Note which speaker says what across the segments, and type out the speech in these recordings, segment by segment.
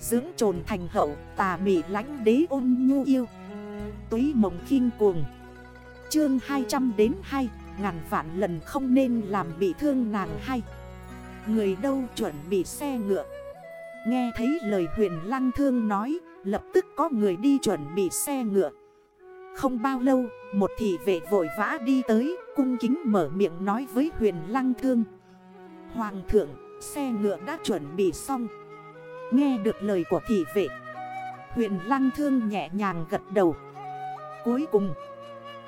Speaker 1: Dưỡng trồn thành hậu, tà mị lánh đế ôn nhu yêu. Túy mộng khinh cuồng. Chương 200 đến 2 Ngàn vạn lần không nên làm bị thương nàng hay. Người đâu chuẩn bị xe ngựa? Nghe thấy lời huyền lăng thương nói, Lập tức có người đi chuẩn bị xe ngựa. Không bao lâu, Một thị vệ vội vã đi tới, Cung kính mở miệng nói với huyền lăng thương. Hoàng thượng, Xe ngựa đã chuẩn bị xong. Nghe được lời của thị vệ. Huyền lăng thương nhẹ nhàng gật đầu. Cuối cùng,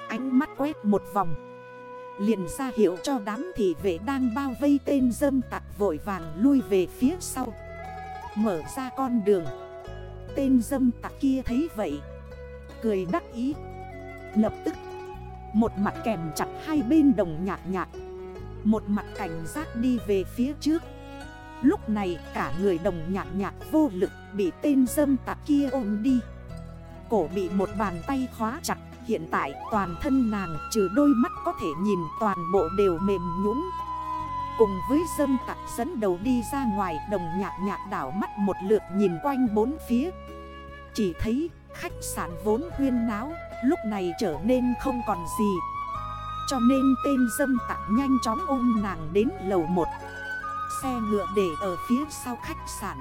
Speaker 1: Ánh mắt quét một vòng. Liền ra hiệu cho đám thị vệ đang bao vây tên dâm tặc vội vàng lui về phía sau. Mở ra con đường. Tên dâm tặc kia thấy vậy, Cười đắc ý. Lập tức, Một mặt kèm chặt hai bên đồng nhạc nhạc. Một mặt cảnh giác đi về phía trước. Lúc này cả người đồng nhạc nhạc vô lực Bị tên dâm tặc kia ôm đi. Cổ bị một bàn tay khóa chặt, Hiện tại toàn thân nàng trừ đôi mắt có thể nhìn toàn bộ đều mềm nhũn. Cùng với dâm tặc dẫn đầu đi ra ngoài, đồng nhạc nhạc đảo mắt một lượt nhìn quanh bốn phía. Chỉ thấy khách sạn vốn huyên náo, lúc này trở nên không còn gì. Cho nên tên dâm tặc nhanh chóng ôm nàng đến lầu 1 Xe ngựa để ở phía sau khách sạn.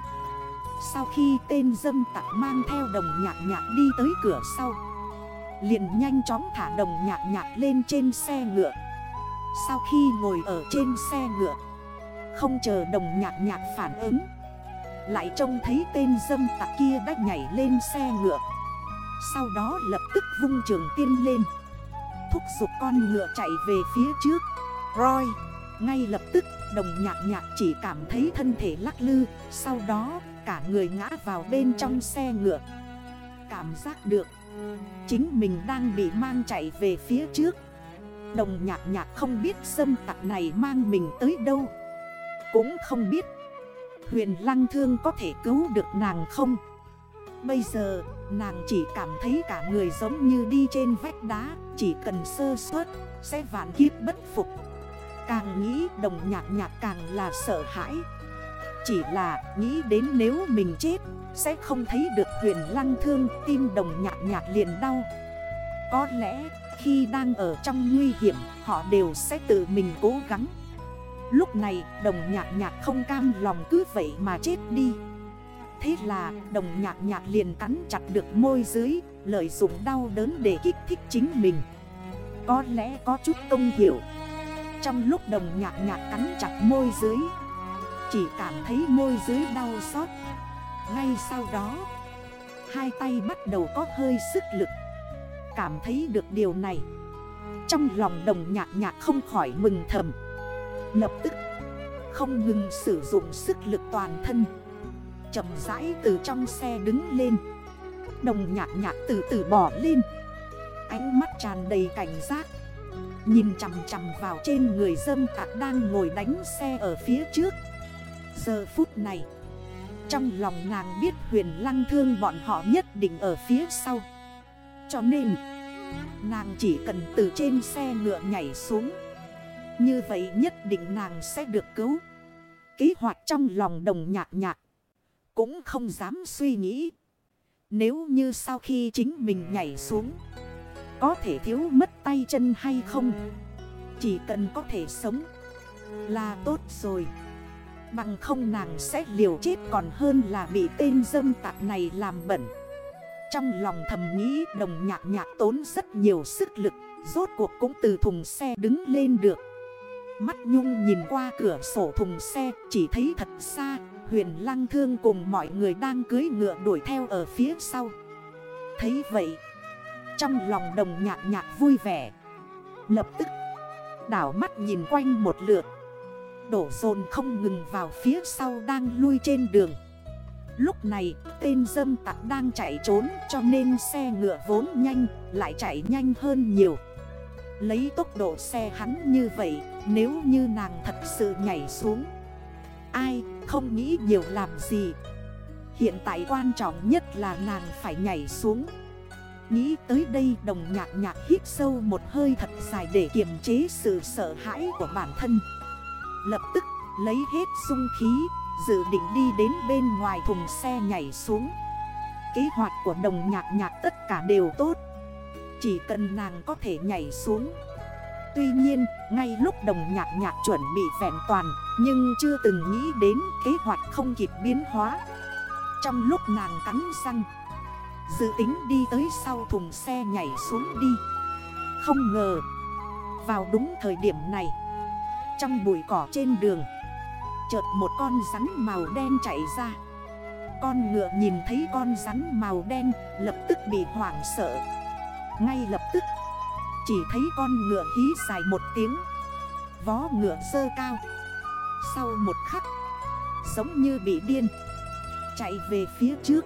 Speaker 1: Sau khi tên dâm tặc mang theo đồng nhạc nhạc đi tới cửa sau, liền nhanh chóng thả đồng nhạc nhạc lên trên xe ngựa. Sau khi ngồi ở trên xe ngựa, Không chờ đồng nhạc nhạc phản ứng, Lại trông thấy tên dâm tặc kia đã nhảy lên xe ngựa. Sau đó lập tức vung trường tiên lên, Thúc giục con ngựa chạy về phía trước. Roy Ngay lập tức đồng nhạc nhạc chỉ cảm thấy thân thể lắc lư, Sau đó cả người ngã vào bên trong xe ngựa. Cảm giác được, Chính mình đang bị mang chạy về phía trước. Đồng nhạc nhạc không biết sâm tặc này mang mình tới đâu. Cũng không biết, Huyền lăng thương có thể cứu được nàng không? Bây giờ, nàng chỉ cảm thấy cả người giống như đi trên vách đá, Chỉ cần sơ suất, sẽ vạn kiếp bất phục. Càng nghĩ đồng nhạc nhạc càng là sợ hãi. Chỉ là nghĩ đến nếu mình chết, sẽ không thấy được huyền lăng thương, tim đồng nhạc nhạc liền đau. Có lẽ khi đang ở trong nguy hiểm, họ đều sẽ tự mình cố gắng. Lúc này đồng nhạc nhạc không cam lòng cứ vậy mà chết đi. Thế là đồng nhạc nhạc liền cắn chặt được môi dưới, Lợi dụng đau đớn để kích thích chính mình. Có lẽ có chút công hiểu trong lúc đồng nhạc nhạc cắn chặt môi dưới, Chỉ cảm thấy môi dưới đau xót. Ngay sau đó, Hai tay bắt đầu có hơi sức lực. Cảm thấy được điều này. Trong lòng đồng nhạc nhạc không khỏi mừng thầm. Lập tức, Không ngừng sử dụng sức lực toàn thân. Chầm rãi từ trong xe đứng lên. Đồng nhạc nhạc từ từ bỏ lên. Ánh mắt tràn đầy cảnh giác. Nhìn chằm chằm vào trên người dâm tạc đang ngồi đánh xe ở phía trước. Giờ phút này, trong lòng nàng biết huyền lăng thương bọn họ nhất định ở phía sau. Cho nên, Nàng chỉ cần từ trên xe ngựa nhảy xuống. Như vậy nhất định nàng sẽ được cứu. Kế hoạch trong lòng đồng nhạc nhạc Cũng không dám suy nghĩ. Nếu như sau khi chính mình nhảy xuống có thể thiếu mất tay chân hay không? Chỉ cần có thể sống Là tốt rồi. Bằng không nàng sẽ liều chết còn hơn là bị tên dâm tạc này làm bẩn. Trong lòng thầm nghĩ, đồng nhạc nhạc tốn rất nhiều sức lực, Rốt cuộc cũng từ thùng xe đứng lên được. Mắt nhung nhìn qua cửa sổ thùng xe, Chỉ thấy thật xa, Huyền lăng thương cùng mọi người đang cưới ngựa đuổi theo ở phía sau. Thấy vậy trong lòng đồng nhạc nhạc vui vẻ. Lập tức, Đảo mắt nhìn quanh một lượt. Đổ dồn không ngừng vào phía sau đang lui trên đường. Lúc này, tên dâm tặc đang chạy trốn cho nên xe ngựa vốn nhanh, lại chạy nhanh hơn nhiều. Lấy tốc độ xe hắn như vậy, nếu như nàng thật sự nhảy xuống, Ai không nghĩ nhiều làm gì? Hiện tại quan trọng nhất là nàng phải nhảy xuống. Nghĩ tới đây đồng nhạc nhạc hít sâu một hơi thật dài để kiềm chế sự sợ hãi của bản thân. Lập tức lấy hết sung khí Dự định đi đến bên ngoài thùng xe nhảy xuống. Kế hoạch của đồng nhạc nhạc tất cả đều tốt. Chỉ cần nàng có thể nhảy xuống. Tuy nhiên, ngay lúc đồng nhạc nhạc chuẩn bị vẹn toàn Nhưng chưa từng nghĩ đến kế hoạch không kịp biến hóa. Trong lúc nàng cắn răng Dự tính đi tới sau thùng xe nhảy xuống đi. Không ngờ, Vào đúng thời điểm này, Trong bụi cỏ trên đường, Chợt một con rắn màu đen chạy ra. Con ngựa nhìn thấy con rắn màu đen Lập tức bị hoảng sợ. Ngay lập tức, Chỉ thấy con ngựa hí dài một tiếng, Vó ngựa sơ cao. Sau một khắc, Giống như bị điên, Chạy về phía trước.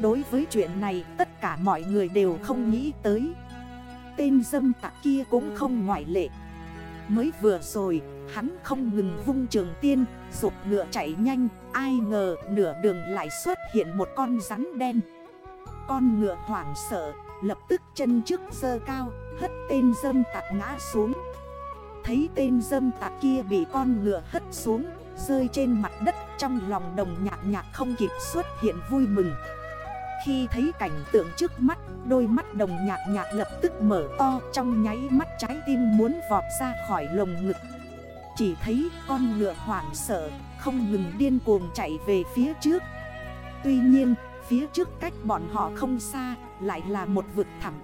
Speaker 1: Đối với chuyện này, tất cả mọi người đều không nghĩ tới. Tên dâm tặc kia cũng không ngoại lệ. Mới vừa rồi, hắn không ngừng vung trường tiên, Rụt ngựa chạy nhanh. Ai ngờ nửa đường lại xuất hiện một con rắn đen. Con ngựa hoảng sợ, Lập tức chân trước dơ cao, Hất tên dâm tặc ngã xuống. Thấy tên dâm tặc kia bị con ngựa hất xuống, Rơi trên mặt đất, trong lòng đồng nhạc nhạc không kịp xuất hiện vui mừng khi thấy cảnh tượng trước mắt, Đôi mắt đồng nhạc nhạc lập tức mở to, Trong nháy mắt trái tim muốn vọt ra khỏi lồng ngực. Chỉ thấy con ngựa hoảng sợ, Không ngừng điên cuồng chạy về phía trước. Tuy nhiên, phía trước cách bọn họ không xa, Lại là một vực thẳm.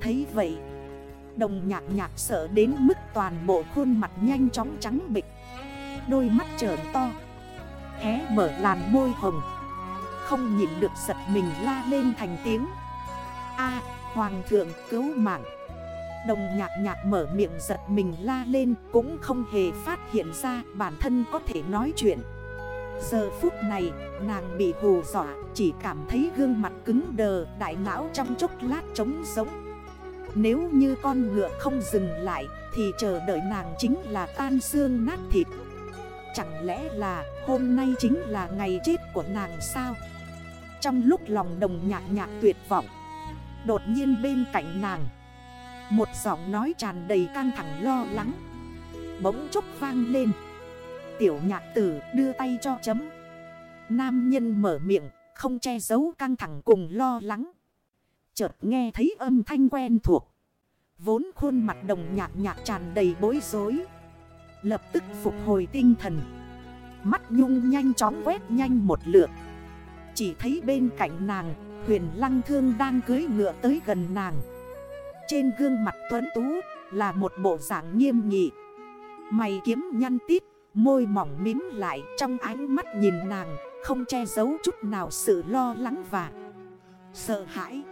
Speaker 1: Thấy vậy, Đồng nhạc nhạc sợ đến mức toàn bộ khuôn mặt nhanh chóng trắng bịch. Đôi mắt trởn to, Hé mở làn môi hồng không nhịn được giật mình la lên thành tiếng. A, Hoàng thượng cứu mạng. Đồng nhạc nhạc mở miệng giật mình la lên Cũng không hề phát hiện ra bản thân có thể nói chuyện. Giờ phút này, nàng bị hù dọa, Chỉ cảm thấy gương mặt cứng đờ, Đại não trong chốc lát trống sống. Nếu như con ngựa không dừng lại, Thì chờ đợi nàng chính là tan xương nát thịt. Chẳng lẽ là hôm nay chính là ngày chết của nàng sao? Trong lúc lòng đồng nhạc nhạc tuyệt vọng, Đột nhiên bên cạnh nàng, Một giọng nói tràn đầy căng thẳng lo lắng, Bỗng chốc vang lên. Tiểu nhạc tử đưa tay cho chấm. Nam nhân mở miệng, Không che giấu căng thẳng cùng lo lắng. Chợt nghe thấy âm thanh quen thuộc. Vốn khuôn mặt đồng nhạc nhạc tràn đầy bối rối. Lập tức phục hồi tinh thần. Mắt nhung nhanh chóng quét nhanh một lượt. Chỉ thấy bên cạnh nàng, Huyền lăng thương đang cưới ngựa tới gần nàng. Trên gương mặt tuấn tú là một bộ dạng nghiêm nghị. Mày kiếm nhăn tít, Môi mỏng mím lại trong ánh mắt nhìn nàng, Không che giấu chút nào sự lo lắng và sợ hãi.